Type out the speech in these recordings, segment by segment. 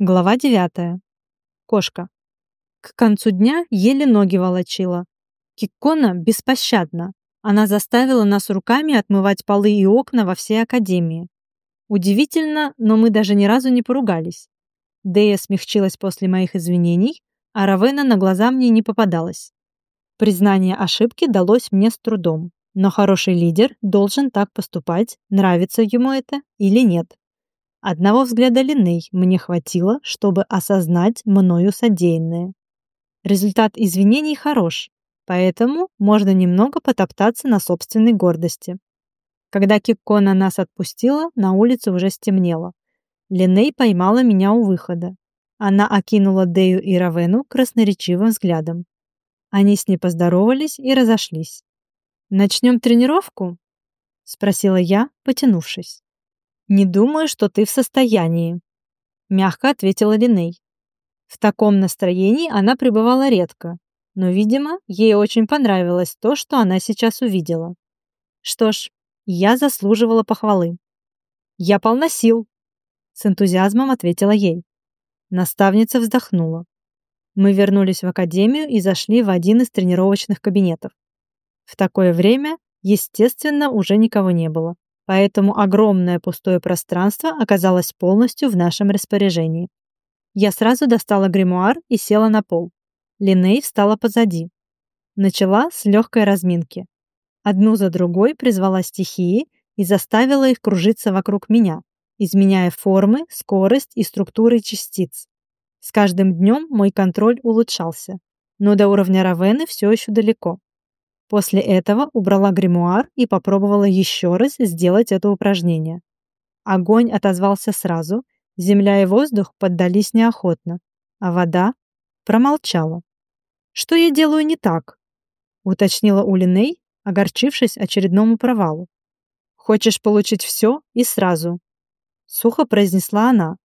Глава 9. Кошка. К концу дня еле ноги волочила. Киккона беспощадна. Она заставила нас руками отмывать полы и окна во всей академии. Удивительно, но мы даже ни разу не поругались. Дея смягчилась после моих извинений, а Равена на глаза мне не попадалась. Признание ошибки далось мне с трудом, но хороший лидер должен так поступать, нравится ему это или нет. Одного взгляда Линней мне хватило, чтобы осознать мною содеянное. Результат извинений хорош, поэтому можно немного потоптаться на собственной гордости. Когда Киккона нас отпустила, на улице уже стемнело. Линней поймала меня у выхода. Она окинула Дею и Равену красноречивым взглядом. Они с ней поздоровались и разошлись. «Начнем тренировку?» — спросила я, потянувшись. «Не думаю, что ты в состоянии», — мягко ответила Линей. В таком настроении она пребывала редко, но, видимо, ей очень понравилось то, что она сейчас увидела. Что ж, я заслуживала похвалы. «Я полна сил», — с энтузиазмом ответила ей. Наставница вздохнула. Мы вернулись в академию и зашли в один из тренировочных кабинетов. В такое время, естественно, уже никого не было поэтому огромное пустое пространство оказалось полностью в нашем распоряжении. Я сразу достала гримуар и села на пол. Линей встала позади. Начала с легкой разминки. Одну за другой призвала стихии и заставила их кружиться вокруг меня, изменяя формы, скорость и структуры частиц. С каждым днем мой контроль улучшался, но до уровня Равены все еще далеко. После этого убрала гримуар и попробовала еще раз сделать это упражнение. Огонь отозвался сразу, земля и воздух поддались неохотно, а вода промолчала. «Что я делаю не так?» — уточнила Улиней, огорчившись очередному провалу. «Хочешь получить все и сразу», — сухо произнесла она.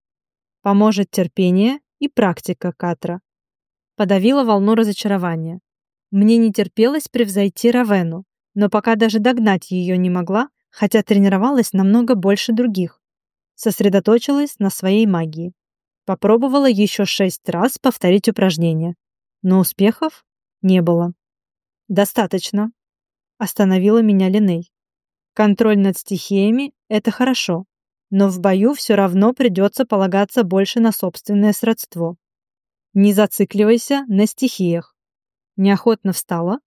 «Поможет терпение и практика, Катра». Подавила волну разочарования. Мне не терпелось превзойти Равену, но пока даже догнать ее не могла, хотя тренировалась намного больше других. Сосредоточилась на своей магии. Попробовала еще шесть раз повторить упражнение, но успехов не было. «Достаточно», — остановила меня Линей. «Контроль над стихиями — это хорошо, но в бою все равно придется полагаться больше на собственное сродство. Не зацикливайся на стихиях неохотно встала.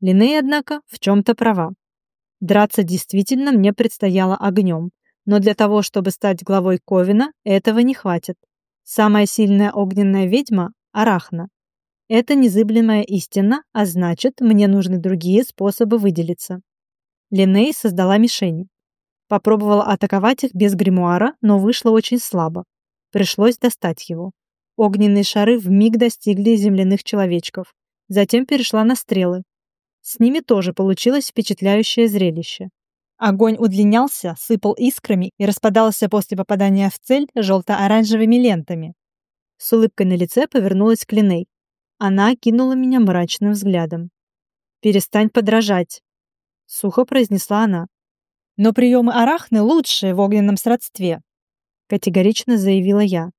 Линей, однако, в чем-то права. Драться действительно мне предстояло огнем, но для того, чтобы стать главой Ковина, этого не хватит. Самая сильная огненная ведьма — Арахна. Это незыблемая истина, а значит, мне нужны другие способы выделиться. Линей создала мишени. Попробовала атаковать их без гримуара, но вышло очень слабо. Пришлось достать его. Огненные шары вмиг достигли земляных человечков. Затем перешла на стрелы. С ними тоже получилось впечатляющее зрелище. Огонь удлинялся, сыпал искрами и распадался после попадания в цель желто-оранжевыми лентами. С улыбкой на лице повернулась к Линей. Она кинула меня мрачным взглядом. «Перестань подражать», — сухо произнесла она. «Но приемы арахны лучшие в огненном сродстве», — категорично заявила я.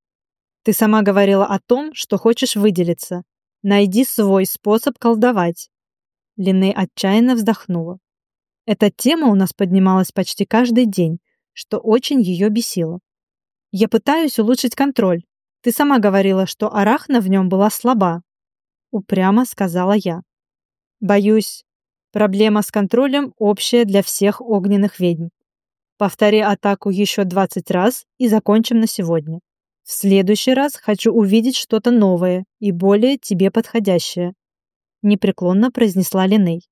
«Ты сама говорила о том, что хочешь выделиться. Найди свой способ колдовать. Линней отчаянно вздохнула. Эта тема у нас поднималась почти каждый день, что очень ее бесило. Я пытаюсь улучшить контроль. Ты сама говорила, что арахна в нем была слаба. Упрямо сказала я. Боюсь, проблема с контролем общая для всех огненных ведьм. Повтори атаку еще 20 раз и закончим на сегодня. В следующий раз хочу увидеть что-то новое и более тебе подходящее», — непреклонно произнесла Линей.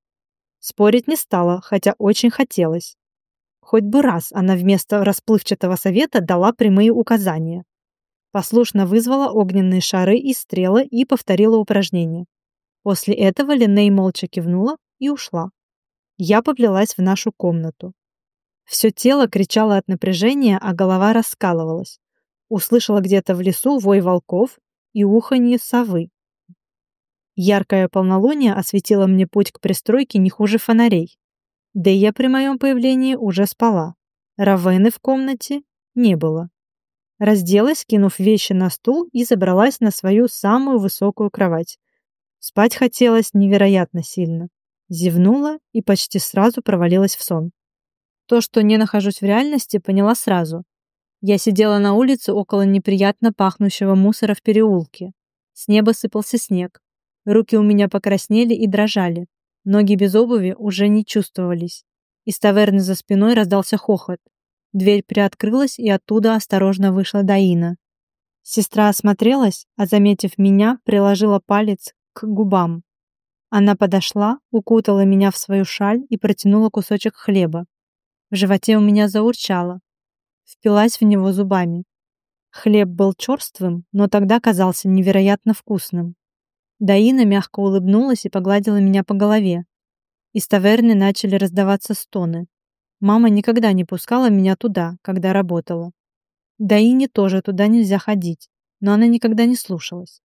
Спорить не стала, хотя очень хотелось. Хоть бы раз она вместо расплывчатого совета дала прямые указания. Послушно вызвала огненные шары и стрелы и повторила упражнение. После этого Линей молча кивнула и ушла. Я поплелась в нашу комнату. Все тело кричало от напряжения, а голова раскалывалась услышала где-то в лесу вой волков и уханье совы. Яркое полнолуние осветило мне путь к пристройке не хуже фонарей. Да и я при моем появлении уже спала. Равены в комнате не было. разделась, кинув вещи на стул и забралась на свою самую высокую кровать. Спать хотелось невероятно сильно. Зевнула и почти сразу провалилась в сон. То, что не нахожусь в реальности, поняла сразу. Я сидела на улице около неприятно пахнущего мусора в переулке. С неба сыпался снег. Руки у меня покраснели и дрожали. Ноги без обуви уже не чувствовались. Из таверны за спиной раздался хохот. Дверь приоткрылась, и оттуда осторожно вышла Даина. Сестра осмотрелась, а, заметив меня, приложила палец к губам. Она подошла, укутала меня в свою шаль и протянула кусочек хлеба. В животе у меня заурчало. Впилась в него зубами. Хлеб был черствым, но тогда казался невероятно вкусным. Даина мягко улыбнулась и погладила меня по голове. Из таверны начали раздаваться стоны. Мама никогда не пускала меня туда, когда работала. Даине тоже туда нельзя ходить, но она никогда не слушалась.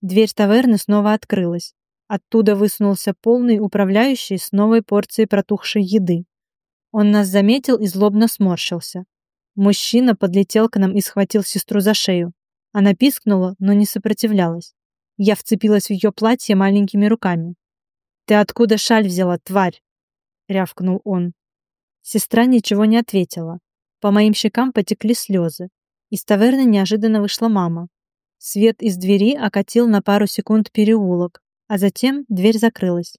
Дверь таверны снова открылась. Оттуда высунулся полный управляющий с новой порцией протухшей еды. Он нас заметил и злобно сморщился. Мужчина подлетел к нам и схватил сестру за шею. Она пискнула, но не сопротивлялась. Я вцепилась в ее платье маленькими руками. «Ты откуда шаль взяла, тварь?» — рявкнул он. Сестра ничего не ответила. По моим щекам потекли слезы. Из таверны неожиданно вышла мама. Свет из двери окатил на пару секунд переулок, а затем дверь закрылась.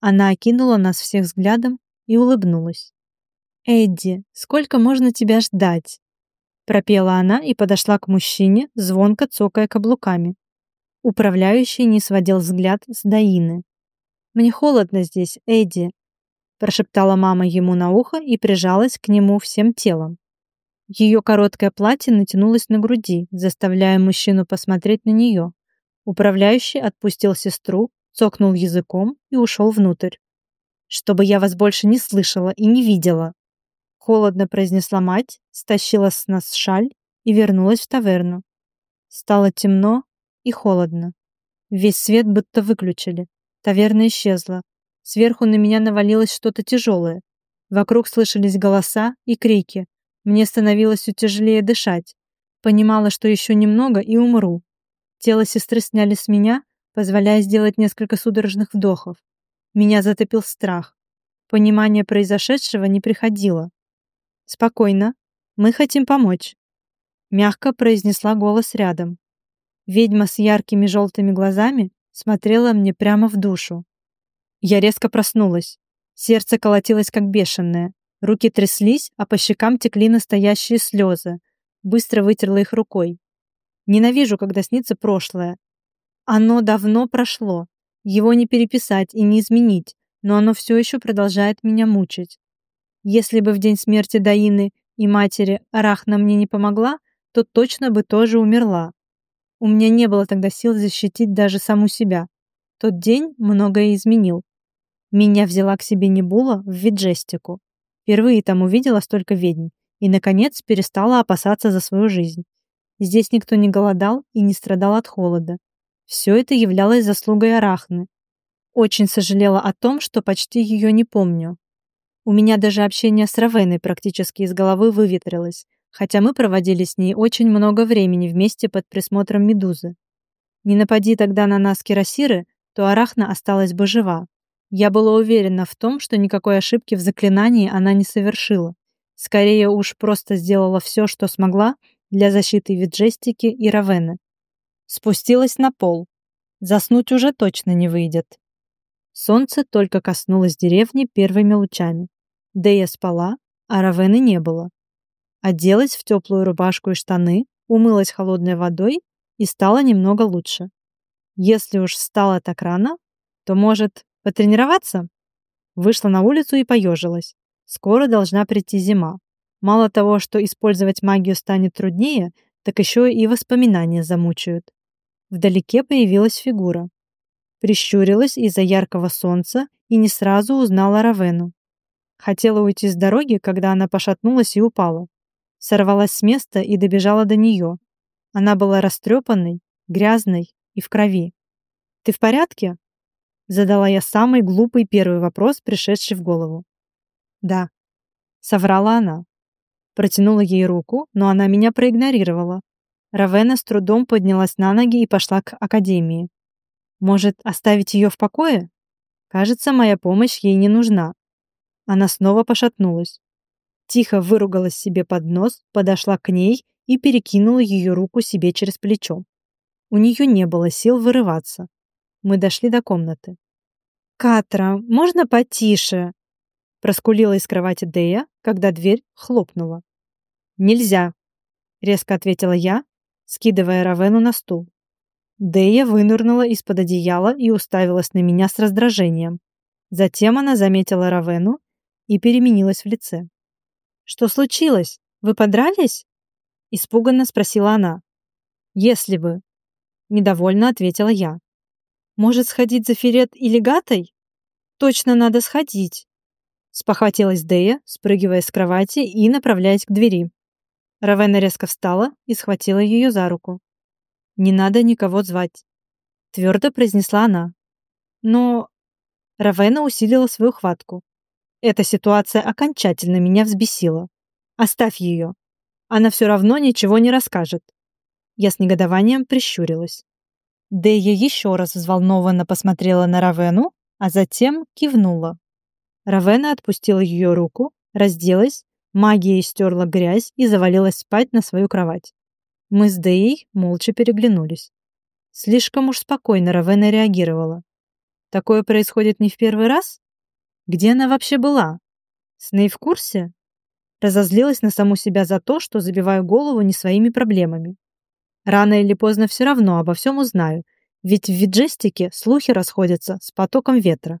Она окинула нас всех взглядом и улыбнулась. «Эдди, сколько можно тебя ждать?» Пропела она и подошла к мужчине, звонко цокая каблуками. Управляющий не сводил взгляд с Даины. «Мне холодно здесь, Эдди», прошептала мама ему на ухо и прижалась к нему всем телом. Ее короткое платье натянулось на груди, заставляя мужчину посмотреть на нее. Управляющий отпустил сестру, цокнул языком и ушел внутрь. «Чтобы я вас больше не слышала и не видела!» Холодно произнесла мать, стащила с нас шаль и вернулась в таверну. Стало темно и холодно. Весь свет будто выключили. Таверна исчезла. Сверху на меня навалилось что-то тяжелое. Вокруг слышались голоса и крики. Мне становилось все тяжелее дышать. Понимала, что еще немного и умру. Тело сестры сняли с меня, позволяя сделать несколько судорожных вдохов. Меня затопил страх. Понимание произошедшего не приходило. «Спокойно. Мы хотим помочь», — мягко произнесла голос рядом. Ведьма с яркими желтыми глазами смотрела мне прямо в душу. Я резко проснулась. Сердце колотилось как бешеное. Руки тряслись, а по щекам текли настоящие слезы. Быстро вытерла их рукой. Ненавижу, когда снится прошлое. Оно давно прошло. Его не переписать и не изменить, но оно все еще продолжает меня мучить. Если бы в день смерти Даины и матери Арахна мне не помогла, то точно бы тоже умерла. У меня не было тогда сил защитить даже саму себя. Тот день многое изменил. Меня взяла к себе Небула в Виджестику. Впервые там увидела столько ведьм и, наконец, перестала опасаться за свою жизнь. Здесь никто не голодал и не страдал от холода. Все это являлось заслугой Арахны. Очень сожалела о том, что почти ее не помню. У меня даже общение с Равеной практически из головы выветрилось, хотя мы проводили с ней очень много времени вместе под присмотром Медузы. Не напади тогда на нас кирасиры, то Арахна осталась бы жива. Я была уверена в том, что никакой ошибки в заклинании она не совершила. Скорее уж просто сделала все, что смогла для защиты Виджестики и Равены. Спустилась на пол. Заснуть уже точно не выйдет. Солнце только коснулось деревни первыми лучами. Дея спала, а Равены не было. Оделась в теплую рубашку и штаны, умылась холодной водой и стало немного лучше. Если уж встала так рано, то, может, Потренироваться? Вышла на улицу и поежилась. Скоро должна прийти зима. Мало того, что использовать магию станет труднее, так еще и воспоминания замучают. Вдалеке появилась фигура. Прищурилась из-за яркого солнца и не сразу узнала Равену. Хотела уйти с дороги, когда она пошатнулась и упала. Сорвалась с места и добежала до нее. Она была растрепанной, грязной и в крови. «Ты в порядке?» Задала я самый глупый первый вопрос, пришедший в голову. «Да», — соврала она. Протянула ей руку, но она меня проигнорировала. Равена с трудом поднялась на ноги и пошла к академии. Может, оставить ее в покое? Кажется, моя помощь ей не нужна. Она снова пошатнулась. Тихо выругалась себе под нос, подошла к ней и перекинула ее руку себе через плечо. У нее не было сил вырываться. Мы дошли до комнаты. «Катра, можно потише?» Проскулила из кровати Дея, когда дверь хлопнула. «Нельзя», — резко ответила я, скидывая Равену на стул. Дея вынырнула из-под одеяла и уставилась на меня с раздражением. Затем она заметила Равену и переменилась в лице. «Что случилось? Вы подрались?» Испуганно спросила она. «Если бы». Недовольно ответила я. «Может, сходить за Ферет или Гатой?» «Точно надо сходить», спохватилась Дея, спрыгивая с кровати и направляясь к двери. Равена резко встала и схватила ее за руку. «Не надо никого звать», — твердо произнесла она. Но Равена усилила свою хватку. Эта ситуация окончательно меня взбесила. Оставь ее. Она все равно ничего не расскажет. Я с негодованием прищурилась. Дэя еще раз взволнованно посмотрела на Равену, а затем кивнула. Равена отпустила ее руку, разделась, магией стерла грязь и завалилась спать на свою кровать. Мы с Дэей молча переглянулись. Слишком уж спокойно Равена реагировала. Такое происходит не в первый раз? Где она вообще была? Сней в курсе? Разозлилась на саму себя за то, что забиваю голову не своими проблемами. Рано или поздно все равно обо всем узнаю, ведь в виджестике слухи расходятся с потоком ветра.